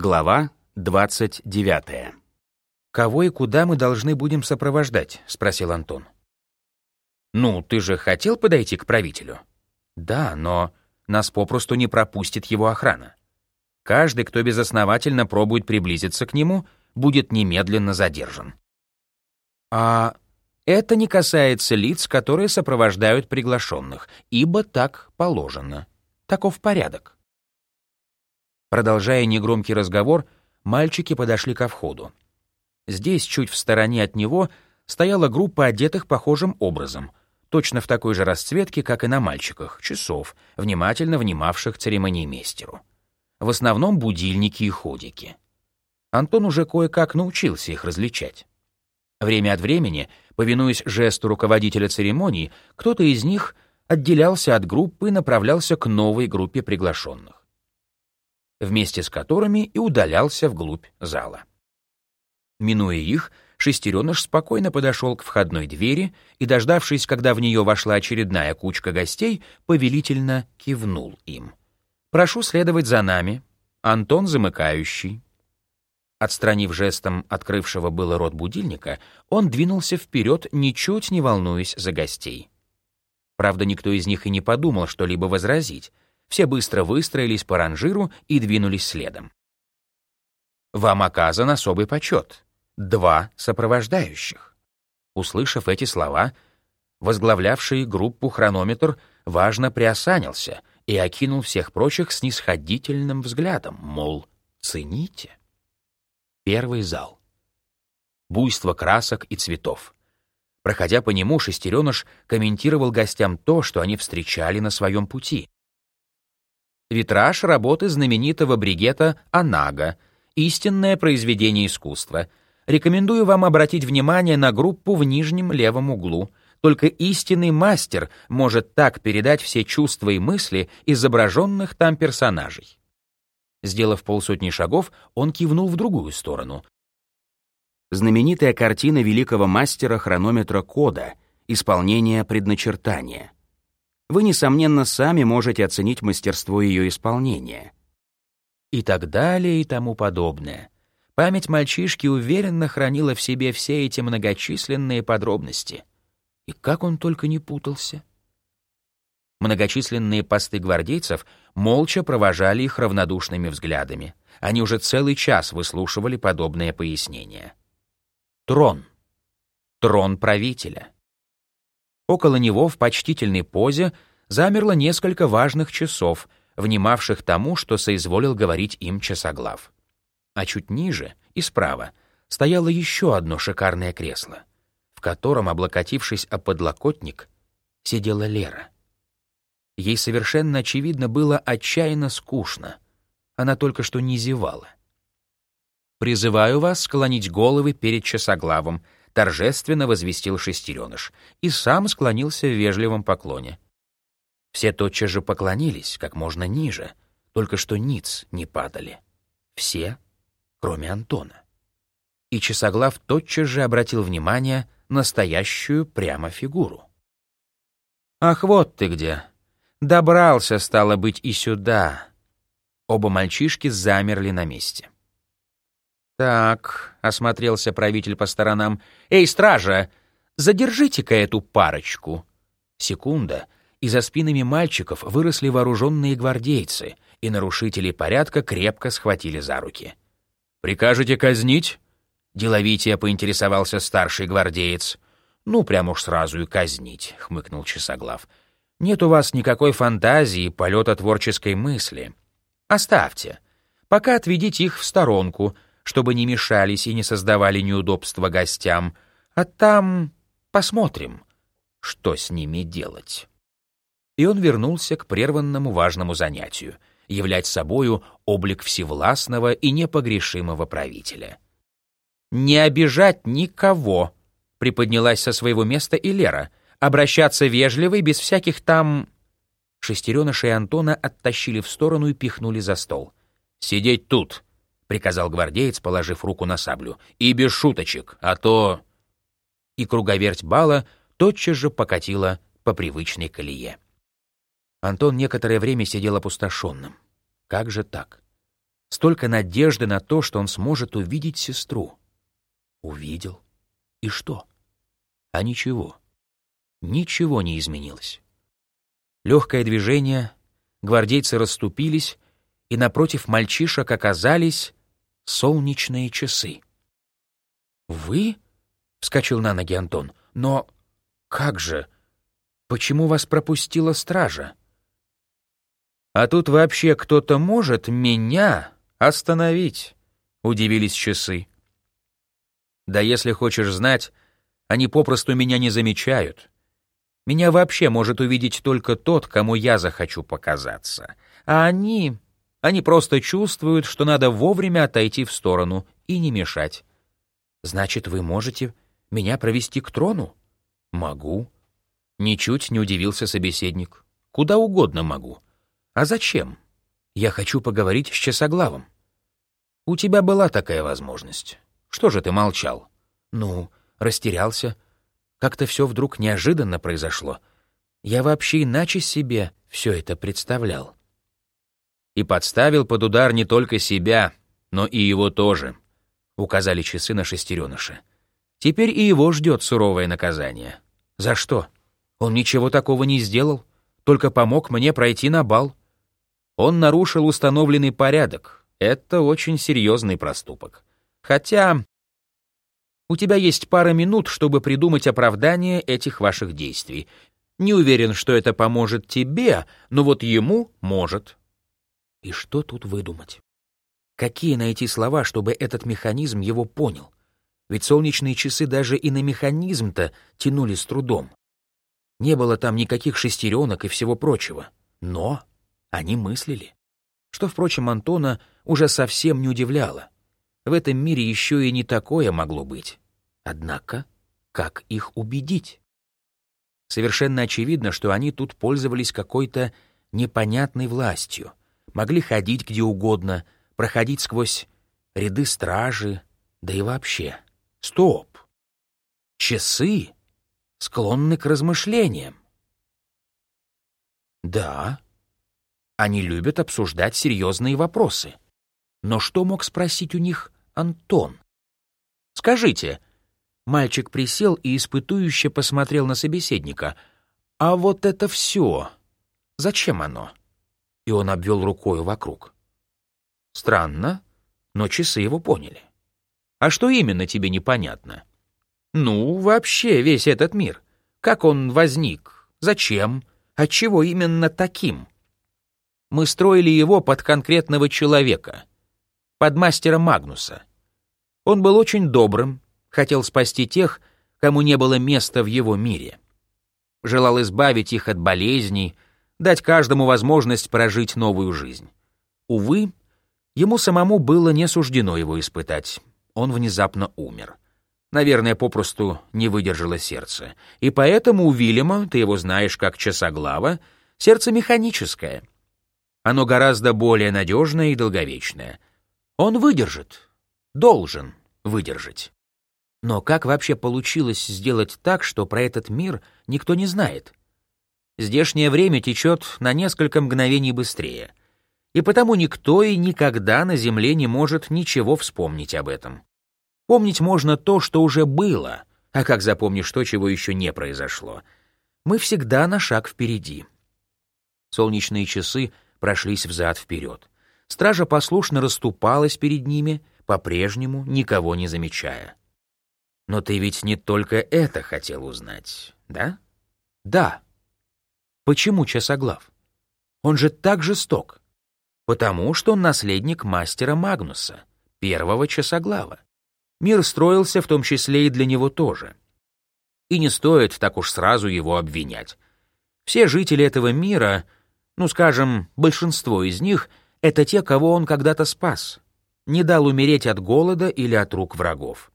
Глава 29. «Кого и куда мы должны будем сопровождать?» — спросил Антон. «Ну, ты же хотел подойти к правителю?» «Да, но нас попросту не пропустит его охрана. Каждый, кто безосновательно пробует приблизиться к нему, будет немедленно задержан». «А это не касается лиц, которые сопровождают приглашенных, ибо так положено. Таков порядок». Продолжая негромкий разговор, мальчики подошли ко входу. Здесь, чуть в стороне от него, стояла группа одетых похожим образом, точно в такой же расцветке, как и на мальчиках, часов, внимательно внимавших церемониймейстеру. В основном будильники и ходики. Антон уже кое-как научился их различать. Время от времени, повинуясь жесту руководителя церемоний, кто-то из них отделялся от группы и направлялся к новой группе приглашенных вместе с которыми и удалялся вглубь зала. Минуя их, шестереныш спокойно подошел к входной двери и, дождавшись, когда в нее вошла очередная кучка гостей, повелительно кивнул им. «Прошу следовать за нами. Антон замыкающий». Отстранив жестом открывшего было рот будильника, он двинулся вперед, ничуть не волнуясь за гостей. Правда, никто из них и не подумал что-либо возразить — все быстро выстроились по ранжиру и двинулись следом. «Вам оказан особый почет. Два сопровождающих». Услышав эти слова, возглавлявший группу хронометр важно приосанился и окинул всех прочих снисходительным взглядом, мол, цените. Первый зал. Буйство красок и цветов. Проходя по нему, шестереныш комментировал гостям то, что они встречали на своем пути. Витраж работы знаменитого бригета «Анага», истинное произведение искусства. Рекомендую вам обратить внимание на группу в нижнем левом углу. Только истинный мастер может так передать все чувства и мысли изображенных там персонажей. Сделав полсотни шагов, он кивнул в другую сторону. Знаменитая картина великого мастера хронометра Кода «Исполнение предначертания» вы, несомненно, сами можете оценить мастерство ее исполнения. И так далее и тому подобное. Память мальчишки уверенно хранила в себе все эти многочисленные подробности. И как он только не путался. Многочисленные посты гвардейцев молча провожали их равнодушными взглядами. Они уже целый час выслушивали подобные пояснения. Трон. Трон правителя. Около него в почтительной позе замерло несколько важных часов, внимавших тому, что соизволил говорить им часоглав. А чуть ниже и справа стояло еще одно шикарное кресло, в котором, облокотившись о подлокотник, сидела Лера. Ей совершенно очевидно было отчаянно скучно. Она только что не зевала. «Призываю вас склонить головы перед часоглавом», торжественно возвестил шестереныш и сам склонился в вежливом поклоне. Все тотчас же поклонились, как можно ниже, только что ниц не падали. Все, кроме Антона. И часоглав тотчас же обратил внимание на стоящую прямо фигуру. «Ах, вот ты где! Добрался, стало быть, и сюда!» Оба мальчишки замерли на месте. «Так», — осмотрелся правитель по сторонам, — «Эй, стража, задержите-ка эту парочку». Секунда, и за спинами мальчиков выросли вооруженные гвардейцы, и нарушители порядка крепко схватили за руки. «Прикажете казнить?» — деловития поинтересовался старший гвардеец. «Ну, прямо уж сразу и казнить», — хмыкнул Часоглав. «Нет у вас никакой фантазии и полета творческой мысли. Оставьте. Пока отведите их в сторонку — чтобы не мешались и не создавали неудобства гостям, а там посмотрим, что с ними делать. И он вернулся к прерванному важному занятию — являть собою облик всевластного и непогрешимого правителя. «Не обижать никого», — приподнялась со своего места и Лера, «обращаться вежливо и без всяких там...» Шестереныши Антона оттащили в сторону и пихнули за стол. «Сидеть тут!» — приказал гвардеец, положив руку на саблю. «И без шуточек, а то...» И круговерть бала тотчас же покатила по привычной колее. Антон некоторое время сидел опустошенным. Как же так? Столько надежды на то, что он сможет увидеть сестру. Увидел. И что? А ничего. Ничего не изменилось. Легкое движение, гвардейцы расступились, и напротив мальчишек оказались солнечные часы. «Вы?» — вскочил на ноги Антон. «Но как же? Почему вас пропустила стража?» «А тут вообще кто-то может меня остановить?» — удивились часы. «Да если хочешь знать, они попросту меня не замечают. Меня вообще может увидеть только тот, кому я захочу показаться. А они... они просто чувствуют, что надо вовремя отойти в сторону и не мешать. Значит, вы можете меня провести к трону? Могу. Ничуть не удивился собеседник. Куда угодно могу. А зачем? Я хочу поговорить с часоглавом. У тебя была такая возможность. Что же ты молчал? Ну, растерялся. Как-то все вдруг неожиданно произошло. Я вообще иначе себе все это представлял. И подставил под удар не только себя, но и его тоже, указали часы на шестереныша. Теперь и его ждет суровое наказание. За что? Он ничего такого не сделал, только помог мне пройти на бал. Он нарушил установленный порядок. Это очень серьезный проступок. Хотя у тебя есть пара минут, чтобы придумать оправдание этих ваших действий. Не уверен, что это поможет тебе, но вот ему может. И что тут выдумать? Какие найти слова, чтобы этот механизм его понял? Ведь солнечные часы даже и на механизм-то тянули с трудом. Не было там никаких шестеренок и всего прочего. Но они мыслили. Что, впрочем, Антона уже совсем не удивляло. В этом мире еще и не такое могло быть. Однако, как их убедить? Совершенно очевидно, что они тут пользовались какой-то непонятной властью, могли ходить где угодно, проходить сквозь ряды стражи, да и вообще. Стоп! Часы склонны к размышлениям. Да, они любят обсуждать серьезные вопросы. Но что мог спросить у них Антон? «Скажите», Мальчик присел и испытующе посмотрел на собеседника. «А вот это все! Зачем оно?» И он обвел рукой вокруг. «Странно, но часы его поняли. А что именно тебе непонятно?» «Ну, вообще весь этот мир. Как он возник? Зачем? Отчего именно таким?» Мы строили его под конкретного человека, под мастера Магнуса. Он был очень добрым, хотел спасти тех, кому не было места в его мире. Желал избавить их от болезней, дать каждому возможность прожить новую жизнь. Увы, ему самому было не суждено его испытать. Он внезапно умер. Наверное, попросту не выдержало сердце. И поэтому у Вильяма, ты его знаешь как часоглава, сердце механическое. Оно гораздо более надежное и долговечное. Он выдержит, должен выдержать. Но как вообще получилось сделать так, что про этот мир никто не знает? Здешнее время течет на несколько мгновений быстрее, и потому никто и никогда на Земле не может ничего вспомнить об этом. Помнить можно то, что уже было, а как запомнишь то, чего еще не произошло? Мы всегда на шаг впереди. Солнечные часы прошлись взад-вперед. Стража послушно расступалась перед ними, по-прежнему никого не замечая. Но ты ведь не только это хотел узнать, да? Да. Почему Часоглав? Он же так жесток. Потому что он наследник мастера Магнуса, первого Часоглава. Мир строился в том числе и для него тоже. И не стоит так уж сразу его обвинять. Все жители этого мира, ну, скажем, большинство из них, это те, кого он когда-то спас, не дал умереть от голода или от рук врагов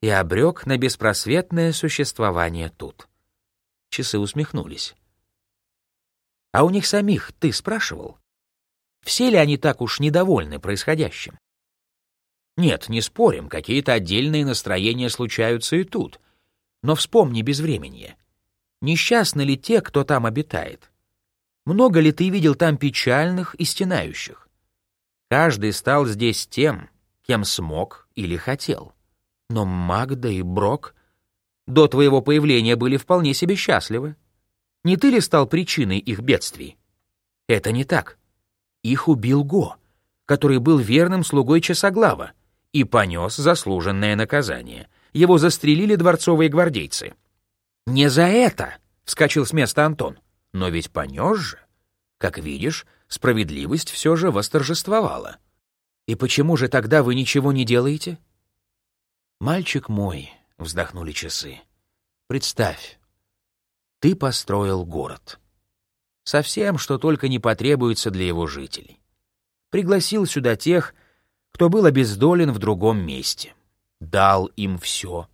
и обрек на беспросветное существование тут. Часы усмехнулись. А у них самих ты спрашивал? Все ли они так уж недовольны происходящим? Нет, не спорим, какие-то отдельные настроения случаются и тут. Но вспомни безвременье. Несчастны ли те, кто там обитает? Много ли ты видел там печальных и стенающих? Каждый стал здесь тем, кем смог или хотел. Но Магда и Брок до твоего появления были вполне себе счастливы. Не ты ли стал причиной их бедствий? Это не так. Их убил Го, который был верным слугой Часоглава и понес заслуженное наказание. Его застрелили дворцовые гвардейцы. «Не за это!» — вскочил с места Антон. «Но ведь понес же. Как видишь, справедливость все же восторжествовала. И почему же тогда вы ничего не делаете?» «Мальчик мой», — вздохнули часы, — «представь, ты построил город. Совсем, что только не потребуется для его жителей. Пригласил сюда тех, кто был обездолен в другом месте. Дал им все.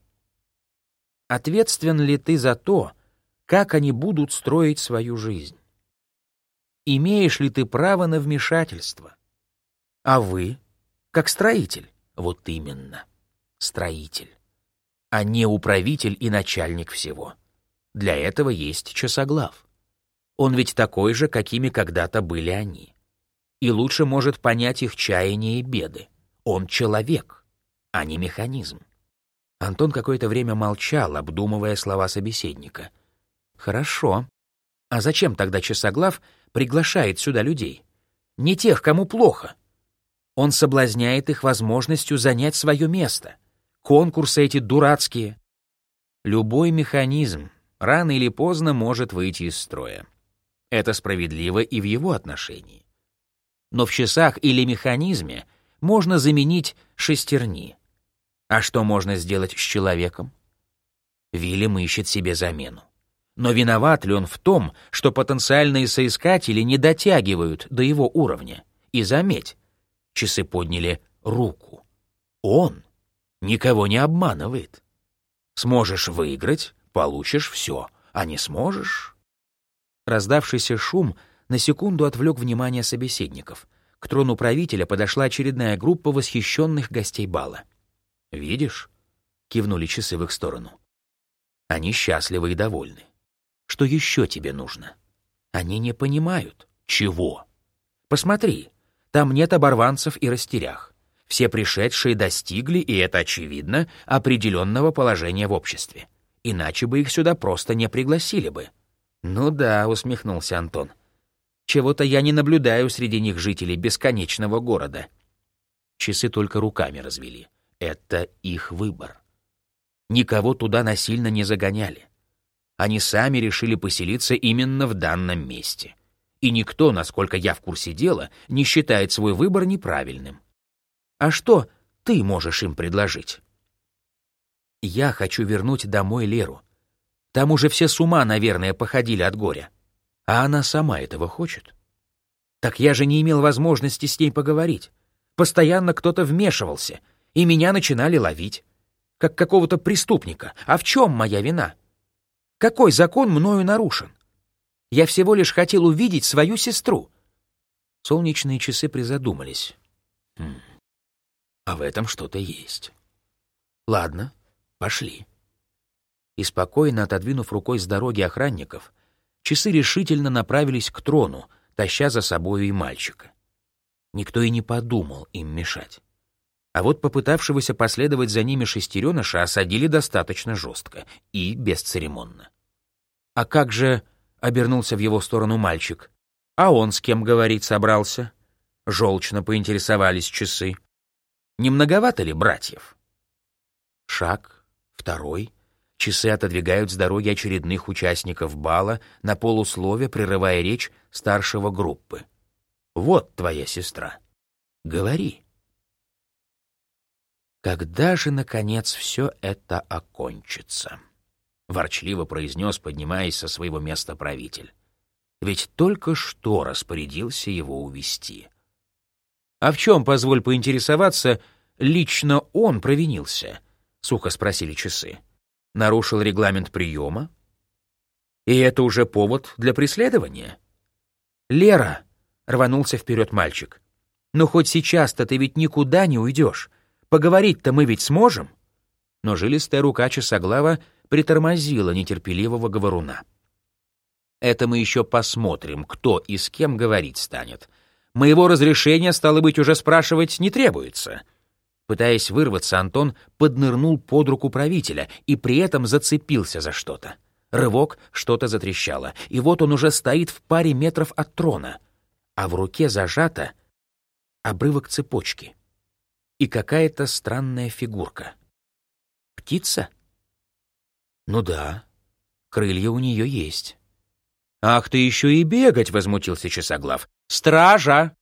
Ответственен ли ты за то, как они будут строить свою жизнь? Имеешь ли ты право на вмешательство? А вы, как строитель, вот именно, строитель, а не управитель и начальник всего. Для этого есть часоглав. Он ведь такой же, какими когда-то были они. И лучше может понять их чаяния и беды. Он человек, а не механизм. Антон какое-то время молчал, обдумывая слова собеседника. «Хорошо. А зачем тогда Часоглав приглашает сюда людей? Не тех, кому плохо. Он соблазняет их возможностью занять свое место. Конкурсы эти дурацкие. Любой механизм рано или поздно может выйти из строя. Это справедливо и в его отношении. Но в часах или механизме можно заменить шестерни. А что можно сделать с человеком? Вильям ищет себе замену. Но виноват ли он в том, что потенциальные соискатели не дотягивают до его уровня? И заметь, часы подняли руку. Он никого не обманывает. Сможешь выиграть, получишь все, а не сможешь. Раздавшийся шум на секунду отвлек внимание собеседников. К трону правителя подошла очередная группа восхищенных гостей бала. «Видишь?» — кивнули часы в их сторону. «Они счастливы и довольны. Что еще тебе нужно? Они не понимают. Чего? Посмотри, там нет оборванцев и растерях. Все пришедшие достигли, и это очевидно, определенного положения в обществе. Иначе бы их сюда просто не пригласили бы. Ну да, усмехнулся Антон. Чего-то я не наблюдаю среди них жителей бесконечного города. Часы только руками развели. Это их выбор. Никого туда насильно не загоняли. Они сами решили поселиться именно в данном месте. И никто, насколько я в курсе дела, не считает свой выбор неправильным. А что ты можешь им предложить? Я хочу вернуть домой Леру. Там уже все с ума, наверное, походили от горя. А она сама этого хочет. Так я же не имел возможности с ней поговорить. Постоянно кто-то вмешивался, и меня начинали ловить. Как какого-то преступника. А в чем моя вина? Какой закон мною нарушен? Я всего лишь хотел увидеть свою сестру. Солнечные часы призадумались. Хм. А в этом что-то есть. Ладно, пошли. И спокойно отодвинув рукой с дороги охранников, часы решительно направились к трону, таща за собою и мальчика. Никто и не подумал им мешать. А вот попытавшегося последовать за ними шестереныша осадили достаточно жестко и бесцеремонно. «А как же...» — обернулся в его сторону мальчик. «А он с кем говорить собрался?» Желчно поинтересовались часы. «Не многовато ли братьев?» Шаг, второй. Часы отодвигают с дороги очередных участников бала на полуслове, прерывая речь старшего группы. «Вот твоя сестра. Говори». «Когда же, наконец, все это окончится?» — ворчливо произнес, поднимаясь со своего места правитель. «Ведь только что распорядился его увести. «А в чем, позволь поинтересоваться, лично он провинился?» — сухо спросили часы. «Нарушил регламент приема? И это уже повод для преследования?» «Лера!» — рванулся вперед мальчик. «Ну хоть сейчас-то ты ведь никуда не уйдешь. Поговорить-то мы ведь сможем?» Но жилистая рука часоглава притормозила нетерпеливого говоруна. «Это мы еще посмотрим, кто и с кем говорить станет», Моего разрешения, стало быть, уже спрашивать не требуется». Пытаясь вырваться, Антон поднырнул под руку правителя и при этом зацепился за что-то. Рывок, что-то затрещало, и вот он уже стоит в паре метров от трона, а в руке зажата обрывок цепочки и какая-то странная фигурка. Птица? Ну да, крылья у нее есть. «Ах, ты еще и бегать!» — возмутился Часоглав. «Стража!»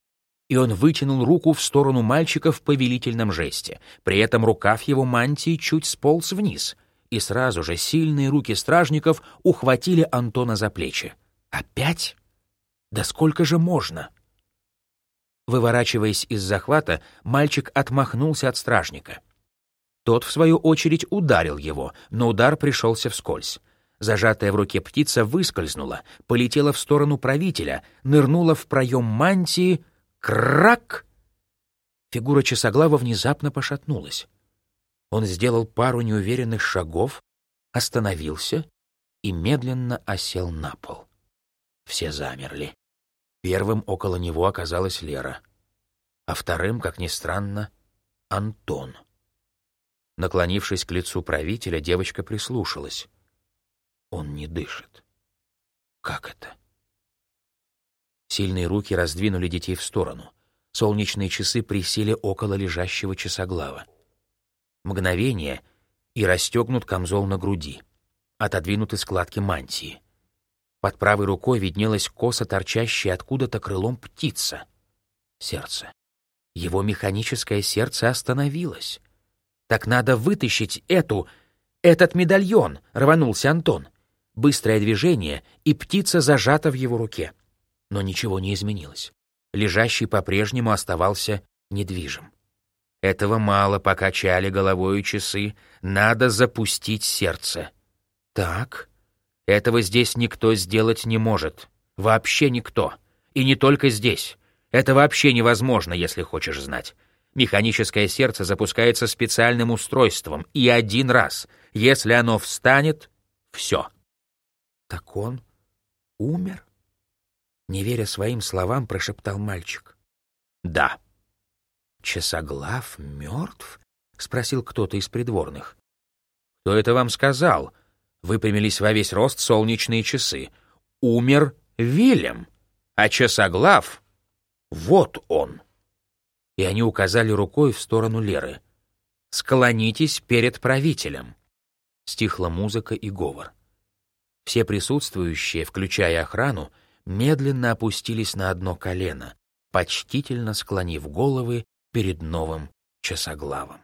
И он вытянул руку в сторону мальчика в повелительном жесте. При этом рукав его мантии чуть сполз вниз. И сразу же сильные руки стражников ухватили Антона за плечи. «Опять? Да сколько же можно?» Выворачиваясь из захвата, мальчик отмахнулся от стражника. Тот, в свою очередь, ударил его, но удар пришелся вскользь. Зажатая в руке птица выскользнула, полетела в сторону правителя, нырнула в проем мантии. Крак! Фигура Часоглава внезапно пошатнулась. Он сделал пару неуверенных шагов, остановился и медленно осел на пол. Все замерли. Первым около него оказалась Лера, а вторым, как ни странно, Антон. Наклонившись к лицу правителя, девочка прислушалась. Он не дышит. Как это? Сильные руки раздвинули детей в сторону. Солнечные часы присели около лежащего часоглава. Мгновение, и расстегнут камзол на груди. Отодвинуты складки мантии. Под правой рукой виднелась косо торчащая откуда-то крылом птица. Сердце. Его механическое сердце остановилось. «Так надо вытащить эту... этот медальон!» — рванулся Антон. Быстрое движение, и птица зажата в его руке. Но ничего не изменилось. Лежащий по-прежнему оставался недвижим. Этого мало, покачали головой часы. Надо запустить сердце. Так, этого здесь никто сделать не может. Вообще никто. И не только здесь. Это вообще невозможно, если хочешь знать. Механическое сердце запускается специальным устройством, и один раз. Если оно встанет, все. Так он умер? Не веря своим словам, прошептал мальчик. Да. Часоглав мертв? Спросил кто-то из придворных. Кто это вам сказал? Выпрямились во весь рост солнечные часы. Умер Вильям, а часоглав — вот он. И они указали рукой в сторону Леры. «Склонитесь перед правителем». Стихла музыка и говор. Все присутствующие, включая охрану, медленно опустились на одно колено, почтительно склонив головы перед новым часоглавом.